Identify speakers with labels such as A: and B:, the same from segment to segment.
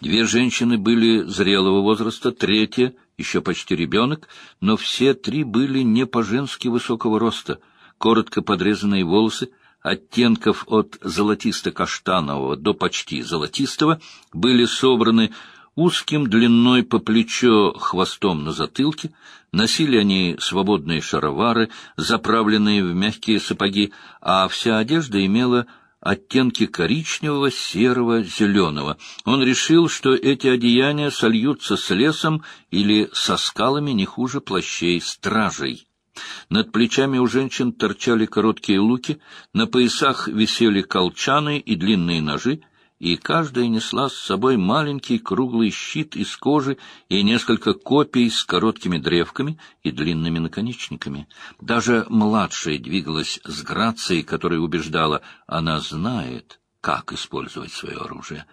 A: Две женщины были зрелого возраста, третья — еще почти ребенок, но все три были не по-женски высокого роста, коротко подрезанные волосы, оттенков от золотисто-каштанового до почти золотистого, были собраны узким длиной по плечо хвостом на затылке, носили они свободные шаровары, заправленные в мягкие сапоги, а вся одежда имела оттенки коричневого, серого, зеленого. Он решил, что эти одеяния сольются с лесом или со скалами не хуже плащей стражей. Над плечами у женщин торчали короткие луки, на поясах висели колчаны и длинные ножи, и каждая несла с собой маленький круглый щит из кожи и несколько копий с короткими древками и длинными наконечниками. Даже младшая двигалась с грацией, которая убеждала, она знает, как использовать свое оружие.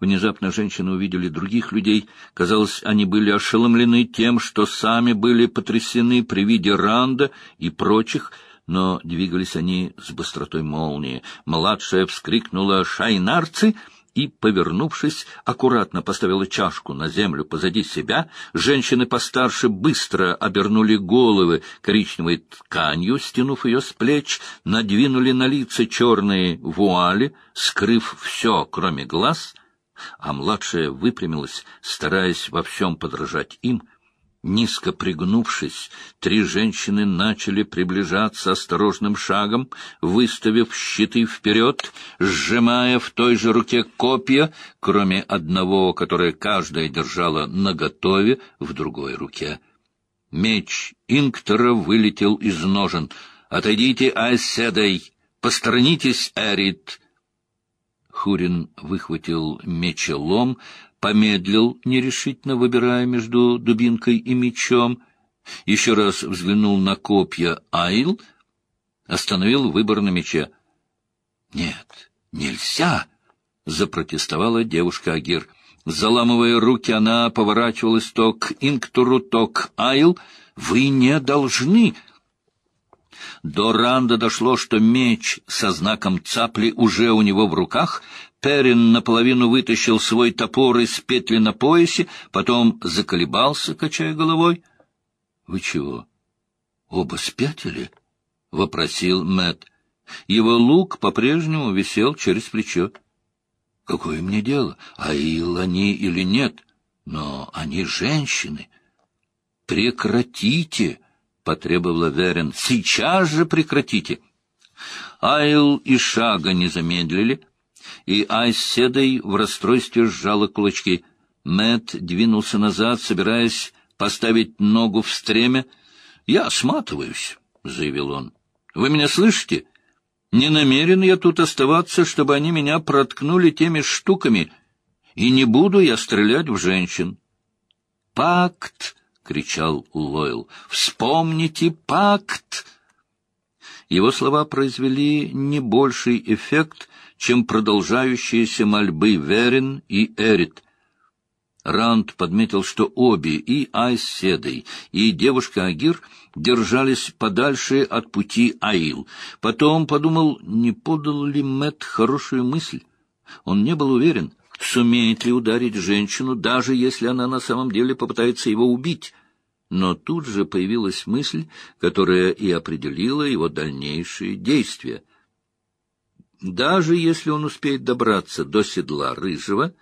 A: Внезапно женщины увидели других людей. Казалось, они были ошеломлены тем, что сами были потрясены при виде Ранда и прочих — но двигались они с быстротой молнии. Младшая вскрикнула «Шайнарцы!» и, повернувшись, аккуратно поставила чашку на землю позади себя. Женщины постарше быстро обернули головы коричневой тканью, стянув ее с плеч, надвинули на лица черные вуали, скрыв все, кроме глаз, а младшая выпрямилась, стараясь во всем подражать им — Низко пригнувшись, три женщины начали приближаться осторожным шагом, выставив щиты вперед, сжимая в той же руке копья, кроме одного, которое каждая держала наготове в другой руке. Меч Инктора вылетел из ножен. «Отойдите, Айседой! Посторонитесь, Эрит!» Хурин выхватил мечелом, помедлил, нерешительно выбирая между дубинкой и мечом, еще раз взглянул на копья Айл, остановил выбор на мече. — Нет, нельзя! — запротестовала девушка Агир. Заламывая руки, она поворачивалась то к Инктуру, то к Айл. — Вы не должны! До Ранда дошло, что меч со знаком цапли уже у него в руках, Перин наполовину вытащил свой топор из петли на поясе, потом заколебался, качая головой. — Вы чего, оба спятили? — вопросил Мэт. Его лук по-прежнему висел через плечо. — Какое мне дело, аил они или нет? Но они женщины. — Прекратите! — потребовала Верен. — Сейчас же прекратите! Айл и шага не замедлили — и Айседой в расстройстве сжала кулачки. Мэт двинулся назад, собираясь поставить ногу в стремя. — Я сматываюсь, — заявил он. — Вы меня слышите? Не намерен я тут оставаться, чтобы они меня проткнули теми штуками, и не буду я стрелять в женщин. — Пакт! — кричал Лойл. — Вспомните пакт! Его слова произвели не больший эффект, чем продолжающиеся мольбы Верин и Эрит. Ранд подметил, что обе, и Айседой, и девушка Агир, держались подальше от пути Аил. Потом подумал, не подал ли Мэт хорошую мысль. Он не был уверен, сумеет ли ударить женщину, даже если она на самом деле попытается его убить. Но тут же появилась мысль, которая и определила его дальнейшие действия. Даже если он успеет добраться до седла рыжего,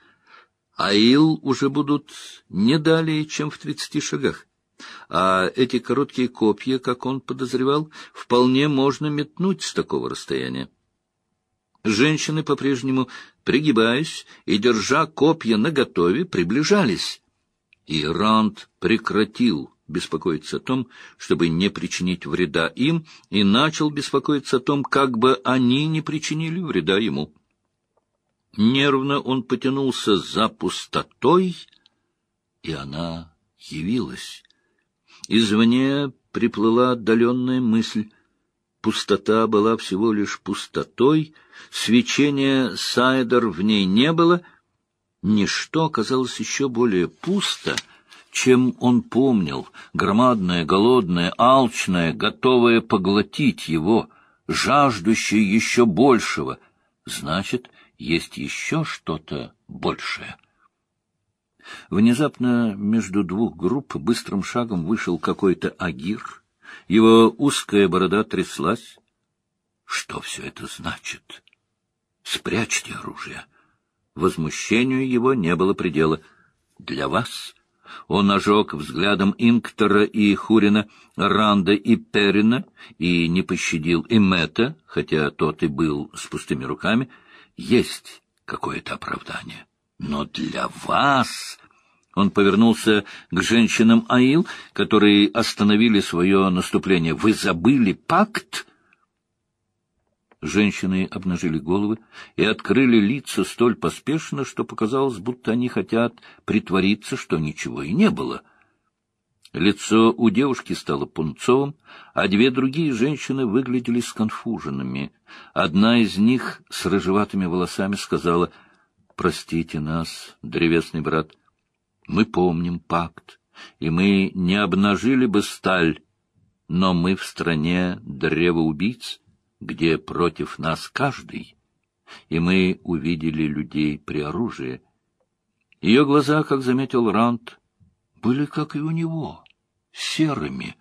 A: аил уже будут не далее, чем в тридцати шагах. А эти короткие копья, как он подозревал, вполне можно метнуть с такого расстояния. Женщины по-прежнему, пригибаясь и держа копья наготове, приближались. И Ранд прекратил беспокоиться о том, чтобы не причинить вреда им, и начал беспокоиться о том, как бы они не причинили вреда ему. Нервно он потянулся за пустотой, и она явилась. Извне приплыла отдаленная мысль. Пустота была всего лишь пустотой, свечения Сайдер в ней не было, ничто оказалось еще более пусто — чем он помнил, громадное, голодное, алчное, готовое поглотить его, жаждущее еще большего. Значит, есть еще что-то большее. Внезапно между двух групп быстрым шагом вышел какой-то агир. Его узкая борода тряслась. Что все это значит? Спрячьте оружие. Возмущению его не было предела. Для вас он ожег взглядом Инктора и Хурина, Ранда и Перина, и не пощадил и Мэтта, хотя тот и был с пустыми руками. Есть какое-то оправдание. Но для вас... Он повернулся к женщинам Аил, которые остановили свое наступление. «Вы забыли пакт?» Женщины обнажили головы и открыли лица столь поспешно, что показалось, будто они хотят притвориться, что ничего и не было. Лицо у девушки стало пунцовым, а две другие женщины выглядели сконфуженными. Одна из них с рыжеватыми волосами сказала, «Простите нас, древесный брат, мы помним пакт, и мы не обнажили бы сталь, но мы в стране древоубийц» где против нас каждый, и мы увидели людей при оружии. Ее глаза, как заметил Рант, были, как и у него, серыми.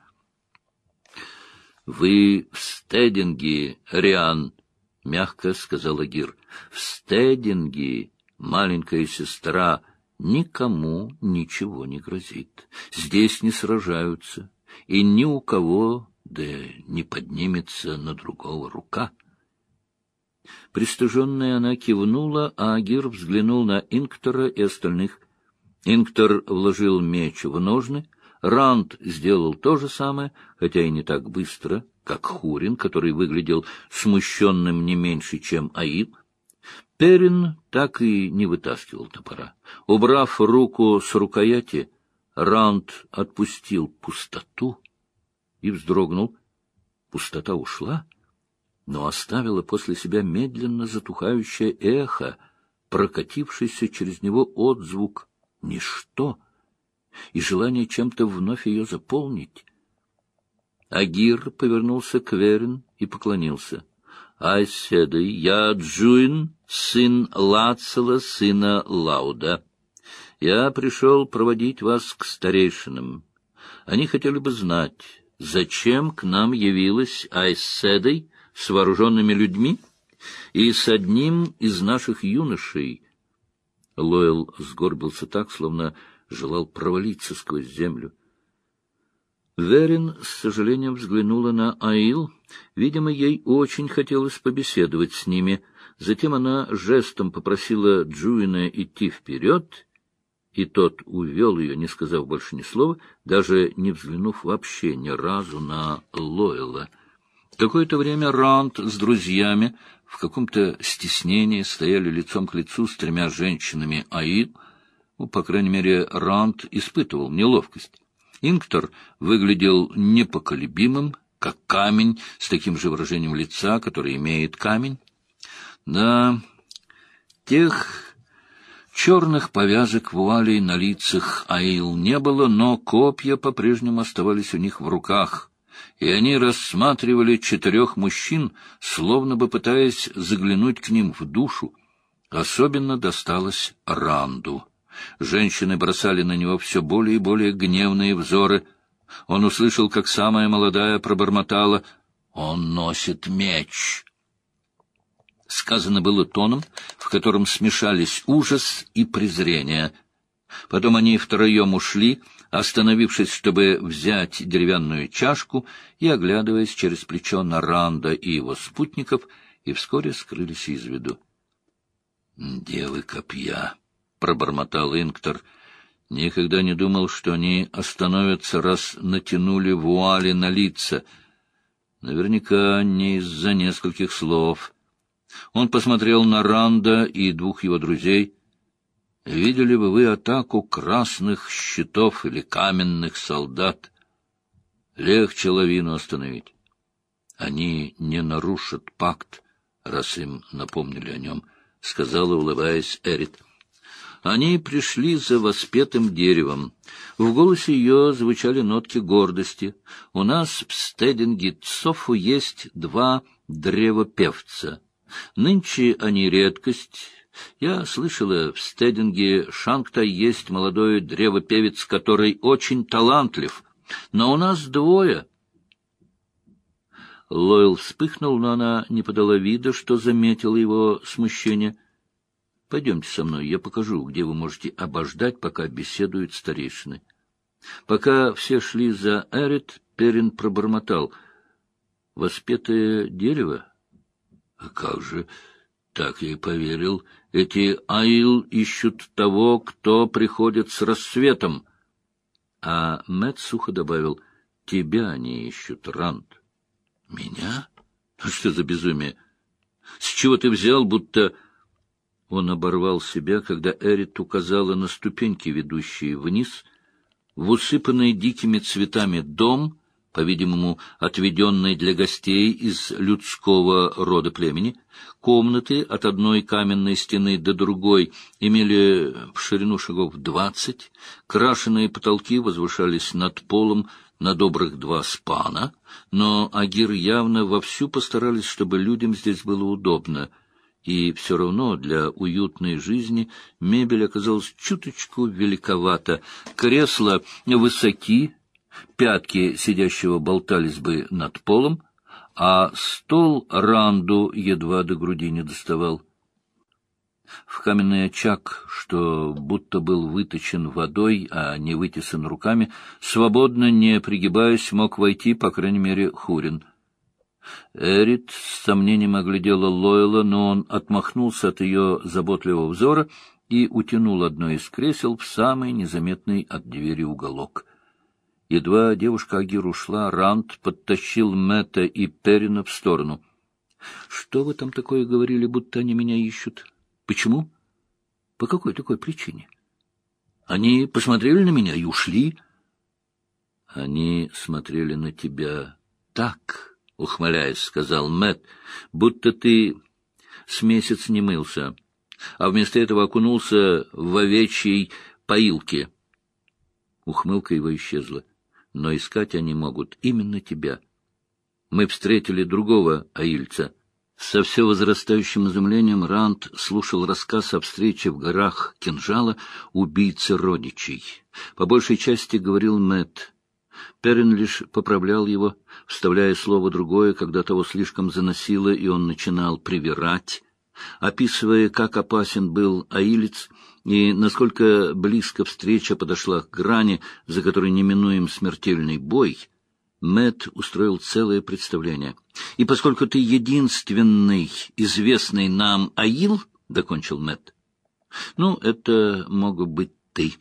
A: — Вы в стединге, Риан, — мягко сказала Гир. — В стединге, маленькая сестра, никому ничего не грозит. Здесь не сражаются, и ни у кого да не поднимется на другого рука. Пристыженная она кивнула, а Агир взглянул на Инктора и остальных. Инктор вложил меч в ножны, Ранд сделал то же самое, хотя и не так быстро, как Хурин, который выглядел смущенным не меньше, чем Аид. Перин так и не вытаскивал топора. Убрав руку с рукояти, Ранд отпустил пустоту, и вздрогнул. Пустота ушла, но оставила после себя медленно затухающее эхо, прокатившийся через него отзвук «ничто» и желание чем-то вновь ее заполнить. Агир повернулся к Верин и поклонился. «Айседой, я Джуин, сын Лацела, сына Лауда. Я пришел проводить вас к старейшинам. Они хотели бы знать, зачем к нам явилась Айседой с вооруженными людьми и с одним из наших юношей. Лойл сгорбился так, словно желал провалиться сквозь землю. Верин с сожалением взглянула на Аил. Видимо, ей очень хотелось побеседовать с ними. Затем она жестом попросила Джуина идти вперед и тот увел ее, не сказав больше ни слова, даже не взглянув вообще ни разу на Лойла. Какое-то время Ранд с друзьями в каком-то стеснении стояли лицом к лицу с тремя женщинами Аид. Ну, по крайней мере, Ранд испытывал неловкость. Инктор выглядел непоколебимым, как камень, с таким же выражением лица, которое имеет камень. Да, тех Черных повязок вуалей на лицах Аил не было, но копья по-прежнему оставались у них в руках, и они рассматривали четырех мужчин, словно бы пытаясь заглянуть к ним в душу. Особенно досталось Ранду. Женщины бросали на него все более и более гневные взоры. Он услышал, как самая молодая пробормотала «Он носит меч». Сказано было тоном, в котором смешались ужас и презрение. Потом они втроем ушли, остановившись, чтобы взять деревянную чашку и оглядываясь через плечо на Ранда и его спутников, и вскоре скрылись из виду. — Девы копья, — пробормотал Инктор. Никогда не думал, что они остановятся, раз натянули вуали на лица. Наверняка не из-за нескольких слов — он посмотрел на Ранда и двух его друзей. «Видели бы вы атаку красных щитов или каменных солдат? Легче лавину остановить. Они не нарушат пакт, раз им напомнили о нем», — сказала, улыбаясь Эрит. Они пришли за воспетым деревом. В голосе ее звучали нотки гордости. У нас в стединге Цофу есть два древопевца — Нынче они редкость, Я слышала, в стединге Шанкта есть молодой древопевец, который очень талантлив, но у нас двое. Лойл вспыхнул, но она не подала вида, что заметила его смущение. — Пойдемте со мной, я покажу, где вы можете обождать, пока беседуют старейшины. Пока все шли за Эрит, Перин пробормотал. — Воспетое дерево? — А как же... Так я и поверил. Эти Аил ищут того, кто приходит с рассветом. А Мэтт сухо добавил, — тебя они ищут, Ранд. — Меня? Ну, что за безумие? С чего ты взял, будто... Он оборвал себя, когда Эрит указала на ступеньки, ведущие вниз, в усыпанный дикими цветами дом, по-видимому, отведенный для гостей из людского рода племени. Комнаты от одной каменной стены до другой имели в ширину шагов двадцать, крашеные потолки возвышались над полом на добрых два спана, но Агир явно вовсю постарались, чтобы людям здесь было удобно — и все равно для уютной жизни мебель оказалась чуточку великовата. Кресла высоки, пятки сидящего болтались бы над полом, а стол ранду едва до груди не доставал. В каменный очаг, что будто был выточен водой, а не вытесан руками, свободно, не пригибаясь, мог войти, по крайней мере, Хурин. Эрит с сомнением оглядела Лойла, но он отмахнулся от ее заботливого взора и утянул одно из кресел в самый незаметный от двери уголок — Едва девушка Агир ушла, Ранд подтащил Мэтта и Перина в сторону. — Что вы там такое говорили, будто они меня ищут? Почему? По какой такой причине? Они посмотрели на меня и ушли. — Они смотрели на тебя так, — ухмыляясь, сказал Мэтт, — будто ты с месяц не мылся, а вместо этого окунулся в овечьей поилке. Ухмылка его исчезла. — но искать они могут именно тебя. Мы встретили другого аильца. Со все возрастающим изумлением Ранд слушал рассказ о встрече в горах Кинжала убийцы родичей. По большей части говорил Мэтт. Перин лишь поправлял его, вставляя слово другое, когда того слишком заносило, и он начинал привирать. Описывая, как опасен был аилец, и насколько близко встреча подошла к грани, за которой неминуем смертельный бой, Мэт устроил целое представление. И поскольку ты единственный известный нам Аил, — докончил Мэт, ну, это мог быть ты.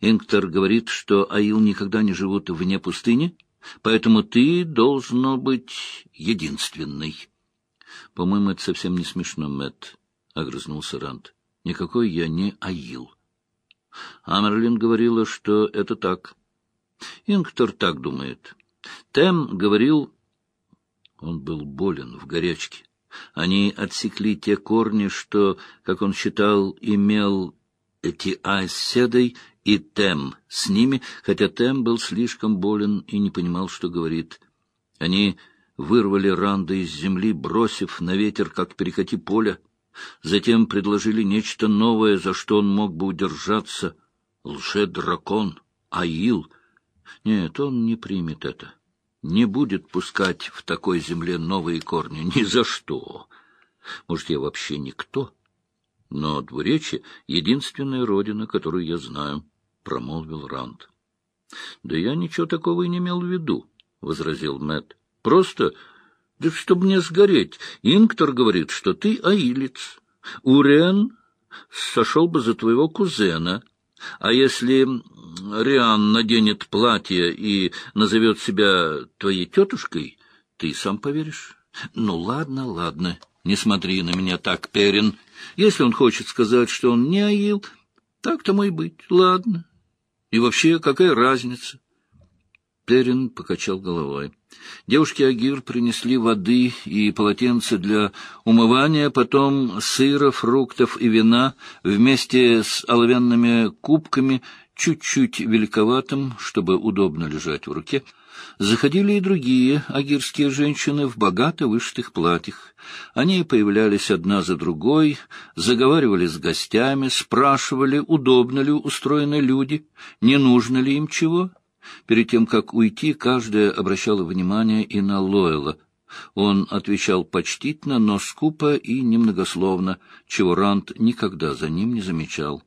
A: Инктор говорит, что Аил никогда не живут вне пустыни, поэтому ты должно быть единственный. — По-моему, это совсем не смешно, Мэт, огрызнулся Ранд. Никакой я не Аил. Амерлин говорила, что это так. Инктор так думает. Тем говорил... Он был болен в горячке. Они отсекли те корни, что, как он считал, имел эти айседой и Тем с ними, хотя Тем был слишком болен и не понимал, что говорит. Они вырвали Ранда из земли, бросив на ветер, как перекати поля. Затем предложили нечто новое, за что он мог бы удержаться. Лже-дракон, Аил. Нет, он не примет это. Не будет пускать в такой земле новые корни. Ни за что. Может, я вообще никто? Но двуречье — единственная родина, которую я знаю, — промолвил Ранд. — Да я ничего такого и не имел в виду, — возразил Мэтт. — Просто да чтобы не сгореть. Инктор говорит, что ты аилец. Урен сошел бы за твоего кузена. А если Риан наденет платье и назовет себя твоей тетушкой, ты сам поверишь. Ну, ладно, ладно, не смотри на меня так, Перин. Если он хочет сказать, что он не аил, так тому и быть, ладно. И вообще, какая разница? Перин покачал головой. Девушки Агир принесли воды и полотенца для умывания, потом сыра, фруктов и вина вместе с оловянными кубками, чуть-чуть великоватым, чтобы удобно лежать в руке. Заходили и другие агирские женщины в богато вышитых платьях. Они появлялись одна за другой, заговаривали с гостями, спрашивали, удобно ли устроены люди, не нужно ли им чего. Перед тем, как уйти, каждая обращала внимание и на Лойла. Он отвечал почтительно, но скупо и немногословно, чего Рант никогда за ним не замечал.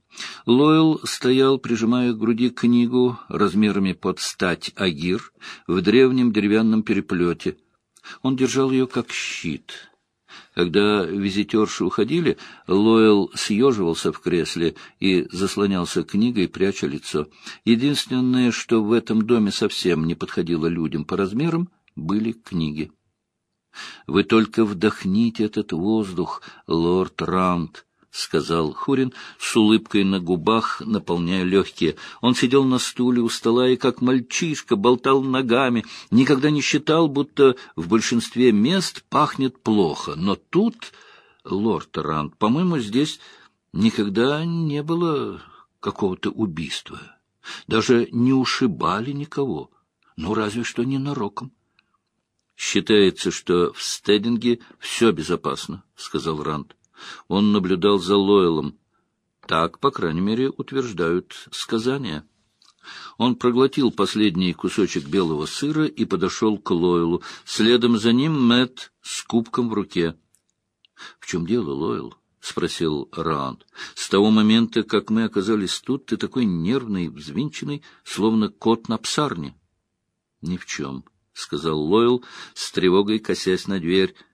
A: Лойл стоял, прижимая к груди книгу размерами под стать агир в древнем деревянном переплете. Он держал ее как щит. Когда визитерши уходили, Лойл съеживался в кресле и заслонялся книгой, пряча лицо. Единственное, что в этом доме совсем не подходило людям по размерам, были книги. «Вы только вдохните этот воздух, лорд Рант», — сказал Хурин с улыбкой на губах, наполняя легкие. Он сидел на стуле у стола и, как мальчишка, болтал ногами, никогда не считал, будто в большинстве мест пахнет плохо. Но тут, лорд Рант, по-моему, здесь никогда не было какого-то убийства. Даже не ушибали никого, ну, разве что ненароком. Считается, что в Стединге все безопасно, — сказал Ранд. Он наблюдал за Лойлом. Так, по крайней мере, утверждают сказания. Он проглотил последний кусочек белого сыра и подошел к Лойлу. Следом за ним Мэт с кубком в руке. — В чем дело, Лойл? — спросил Ранд. — С того момента, как мы оказались тут, ты такой нервный, взвинченный, словно кот на псарне. — Ни в чем. —— сказал Лойл, с тревогой косясь на дверь. —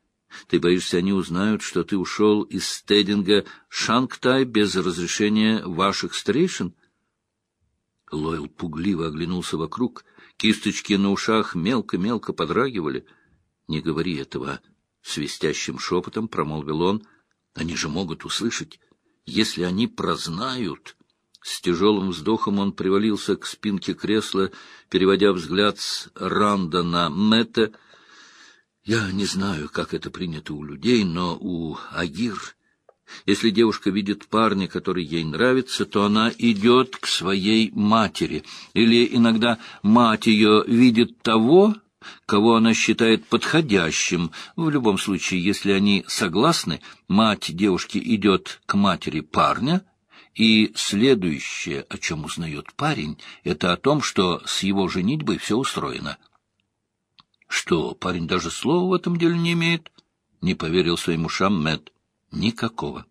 A: Ты боишься, они узнают, что ты ушел из стединга Шангтай без разрешения ваших старейшин? Лойл пугливо оглянулся вокруг. Кисточки на ушах мелко-мелко подрагивали. — Не говори этого, — свистящим шепотом промолвил он. — Они же могут услышать. Если они прознают... С тяжелым вздохом он привалился к спинке кресла, переводя взгляд с Ранда на Мэтта. Я не знаю, как это принято у людей, но у Агир... Если девушка видит парня, который ей нравится, то она идет к своей матери. Или иногда мать ее видит того, кого она считает подходящим. В любом случае, если они согласны, мать девушки идет к матери парня — и следующее, о чем узнает парень, это о том, что с его женитьбой все устроено. Что, парень даже слова в этом деле не имеет? Не поверил своим ушам Мэтт. Никакого.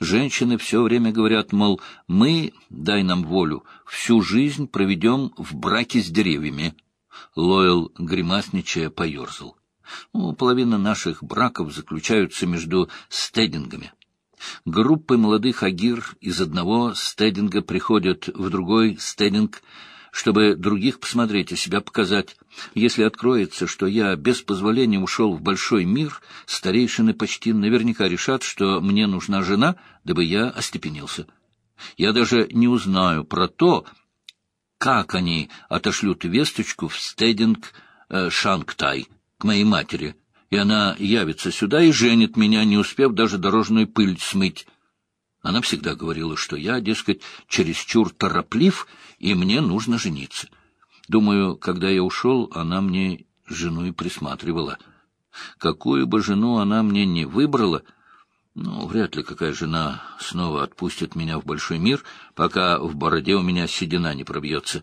A: Женщины все время говорят, мол, мы, дай нам волю, всю жизнь проведем в браке с деревьями. Лойл, гримасничая, поерзал. Ну, половина наших браков заключаются между стедингами. Группы молодых агир из одного стединга приходят в другой стединг, чтобы других посмотреть и себя показать. Если откроется, что я без позволения ушел в большой мир, старейшины почти наверняка решат, что мне нужна жена, дабы я остепенился. Я даже не узнаю про то, как они отошлют весточку в стединг э, Шангтай к моей матери, и она явится сюда и женит меня, не успев даже дорожную пыль смыть. Она всегда говорила, что я, дескать, чересчур тороплив, и мне нужно жениться. Думаю, когда я ушел, она мне жену и присматривала. Какую бы жену она мне не выбрала, ну, вряд ли какая жена снова отпустит меня в большой мир, пока в бороде у меня седина не пробьется.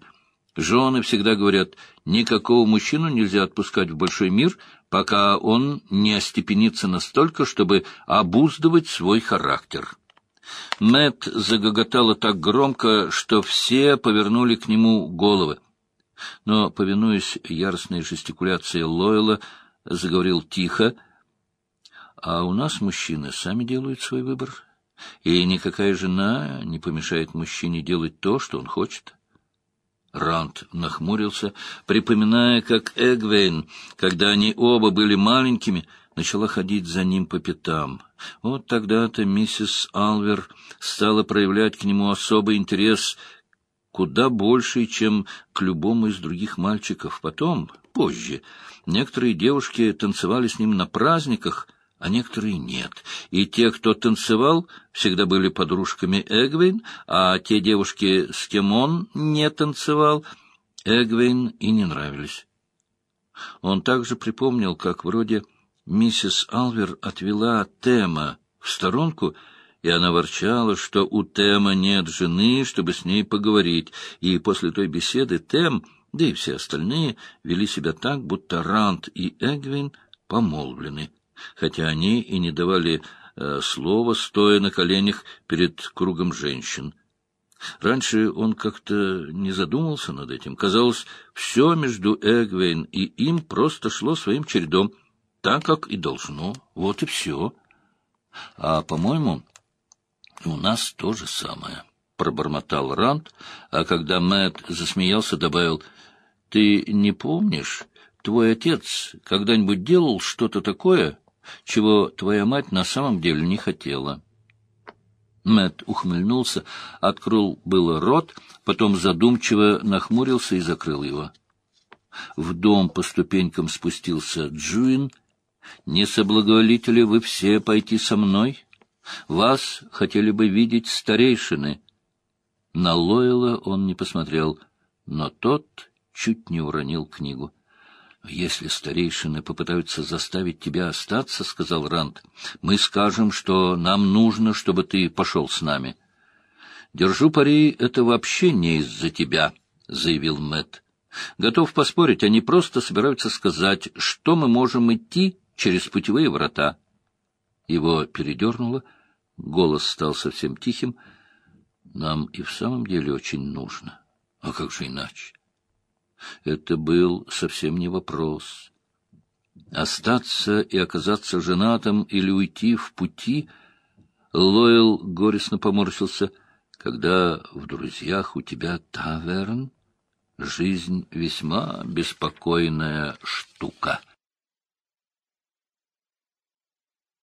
A: Жены всегда говорят, никакого мужчину нельзя отпускать в большой мир, пока он не остепенится настолько, чтобы обуздывать свой характер. Мэт загоготала так громко, что все повернули к нему головы. Но, повинуясь яростной жестикуляции Лойла, заговорил тихо, «А у нас мужчины сами делают свой выбор, и никакая жена не помешает мужчине делать то, что он хочет». Ранд нахмурился, припоминая, как Эгвейн, когда они оба были маленькими, начала ходить за ним по пятам. Вот тогда-то миссис Алвер стала проявлять к нему особый интерес, куда больший, чем к любому из других мальчиков. Потом, позже, некоторые девушки танцевали с ним на праздниках — а некоторые нет. И те, кто танцевал, всегда были подружками Эгвин, а те девушки, с кем он не танцевал, Эгвин и не нравились. Он также припомнил, как вроде миссис Алвер отвела Тема в сторонку, и она ворчала, что у Тема нет жены, чтобы с ней поговорить, и после той беседы Тем, да и все остальные, вели себя так, будто Рант и Эгвин помолвлены, хотя они и не давали э, слова, стоя на коленях перед кругом женщин. Раньше он как-то не задумывался над этим. Казалось, все между Эгвейн и им просто шло своим чередом, так, как и должно. Вот и все. А, по-моему, у нас то же самое, — пробормотал Ранд, а когда Мэтт засмеялся, добавил, — Ты не помнишь, твой отец когда-нибудь делал что-то такое, чего твоя мать на самом деле не хотела? — Мэт ухмыльнулся, открыл было рот, потом задумчиво нахмурился и закрыл его. В дом по ступенькам спустился Джуин. «Не соблаговолите ли вы все пойти со мной? Вас хотели бы видеть старейшины». На Лойла он не посмотрел, но тот чуть не уронил книгу. «Если старейшины попытаются заставить тебя остаться, — сказал Ранд, — мы скажем, что нам нужно, чтобы ты пошел с нами». «Держу пари, это вообще не из-за тебя», — заявил Мэт. «Готов поспорить, они просто собираются сказать, что мы можем идти через путевые врата». Его передернуло, голос стал совсем тихим. «Нам и в самом деле очень нужно. А как же иначе?» Это был совсем не вопрос. Остаться и оказаться женатым или уйти в пути, Лойл горестно поморщился, когда в друзьях у тебя таверн, жизнь весьма беспокойная штука.